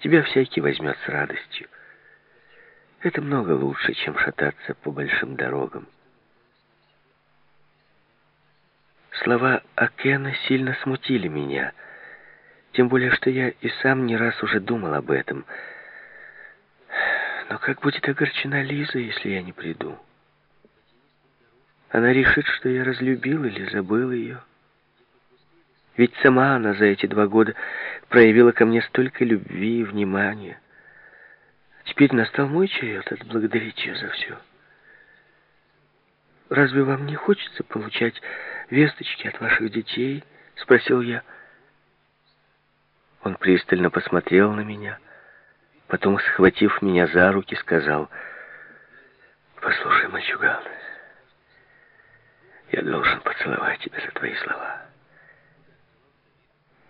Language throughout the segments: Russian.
тебя всякий возьмет с радостью. Это много лучше, чем шататься по большим дорогам. Слова Акена сильно смутили меня, тем более, что я и сам не раз уже думал об этом. Но как будет огорчена Лиза, если я не приду? Она решит, что я разлюбил или забыл ее. Ведь сама она за эти два года проявила ко мне столько любви и внимания. Теперь настал мой черед отблагодарить ее за все. «Разве вам не хочется получать весточки от ваших детей?» — спросил я. Он пристально посмотрел на меня, потом, схватив меня за руки, сказал, «Послушай, мальчуган, я должен поцеловать тебя за твои слова.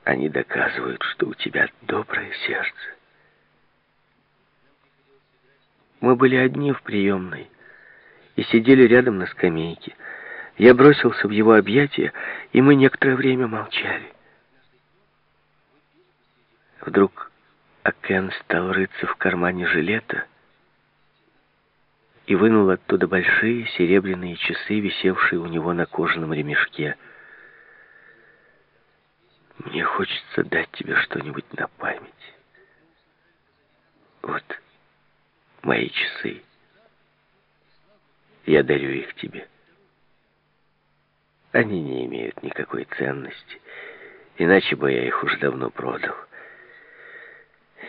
Они доказывают, что у тебя доброе сердце. Мы были одни в приемной и сидели рядом на скамейке. Я бросился в его объятия, и мы некоторое время молчали. Вдруг Акен стал рыться в кармане жилета и вынул оттуда большие серебряные часы, висевшие у него на кожаном ремешке. «Мне хочется дать тебе что-нибудь на память. Вот мои часы. Я дарю их тебе. Они не имеют никакой ценности, иначе бы я их уже давно продал.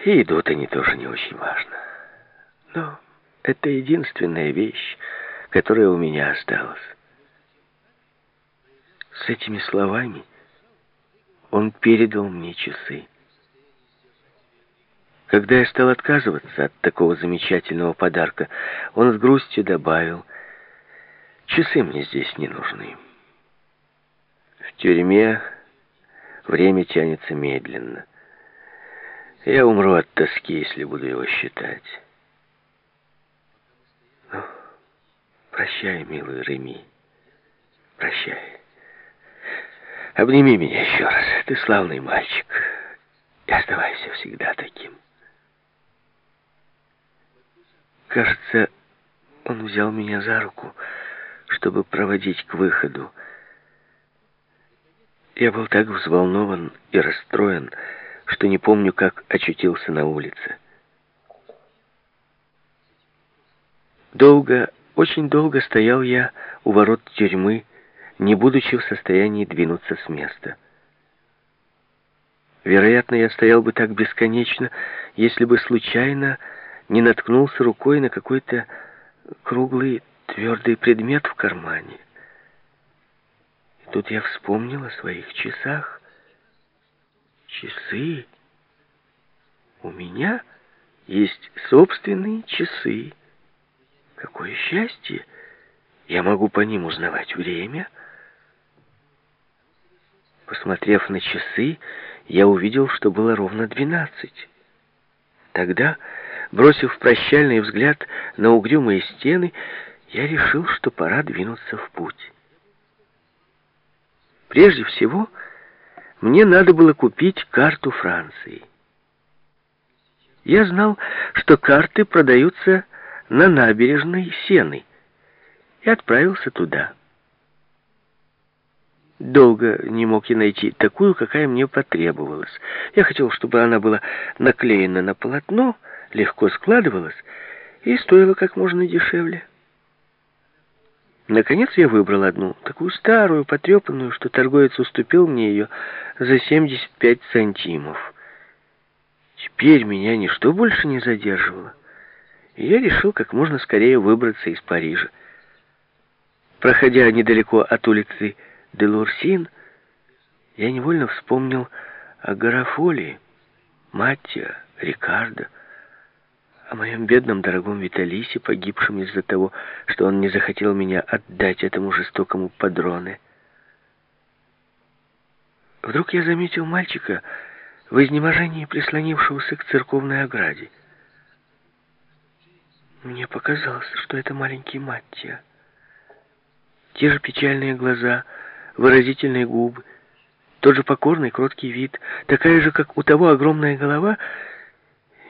И идут они тоже не очень важно. Но это единственная вещь, которая у меня осталась. С этими словами он передал мне часы. Когда я стал отказываться от такого замечательного подарка, он с грустью добавил, «Часы мне здесь не нужны. В тюрьме время тянется медленно. Я умру от тоски, если буду его считать». Ну, прощай, милый Реми, прощай. Обними меня еще раз, ты славный мальчик, и оставайся всегда таким. Кажется, он взял меня за руку, чтобы проводить к выходу. Я был так взволнован и расстроен, что не помню, как очутился на улице. Долго, очень долго стоял я у ворот тюрьмы, не будучи в состоянии двинуться с места. Вероятно, я стоял бы так бесконечно, если бы случайно не наткнулся рукой на какой-то круглый твердый предмет в кармане. И тут я вспомнил о своих часах. Часы? У меня есть собственные часы. Какое счастье! Я могу по ним узнавать время. Посмотрев на часы, я увидел, что было ровно двенадцать. Тогда Бросив прощальный взгляд на угрюмые стены, я решил, что пора двинуться в путь. Прежде всего, мне надо было купить карту Франции. Я знал, что карты продаются на набережной Сены, и отправился туда. Долго не мог я найти такую, какая мне потребовалась. Я хотел, чтобы она была наклеена на полотно, легко складывалась и стоила как можно дешевле. Наконец я выбрал одну, такую старую, потрепанную, что торговец уступил мне ее за 75 сантимов. Теперь меня ничто больше не задерживало, и я решил как можно скорее выбраться из Парижа. Проходя недалеко от улицы Делурсин, я невольно вспомнил о Гарафолии, Маттия, Рикардо, о моем бедном дорогом Виталисе, погибшем из-за того, что он не захотел меня отдать этому жестокому падроне. Вдруг я заметил мальчика в изнеможении, прислонившегося к церковной ограде. Мне показалось, что это маленький Маттия. Те же печальные глаза, выразительные губы, тот же покорный, кроткий вид, такая же, как у того огромная голова —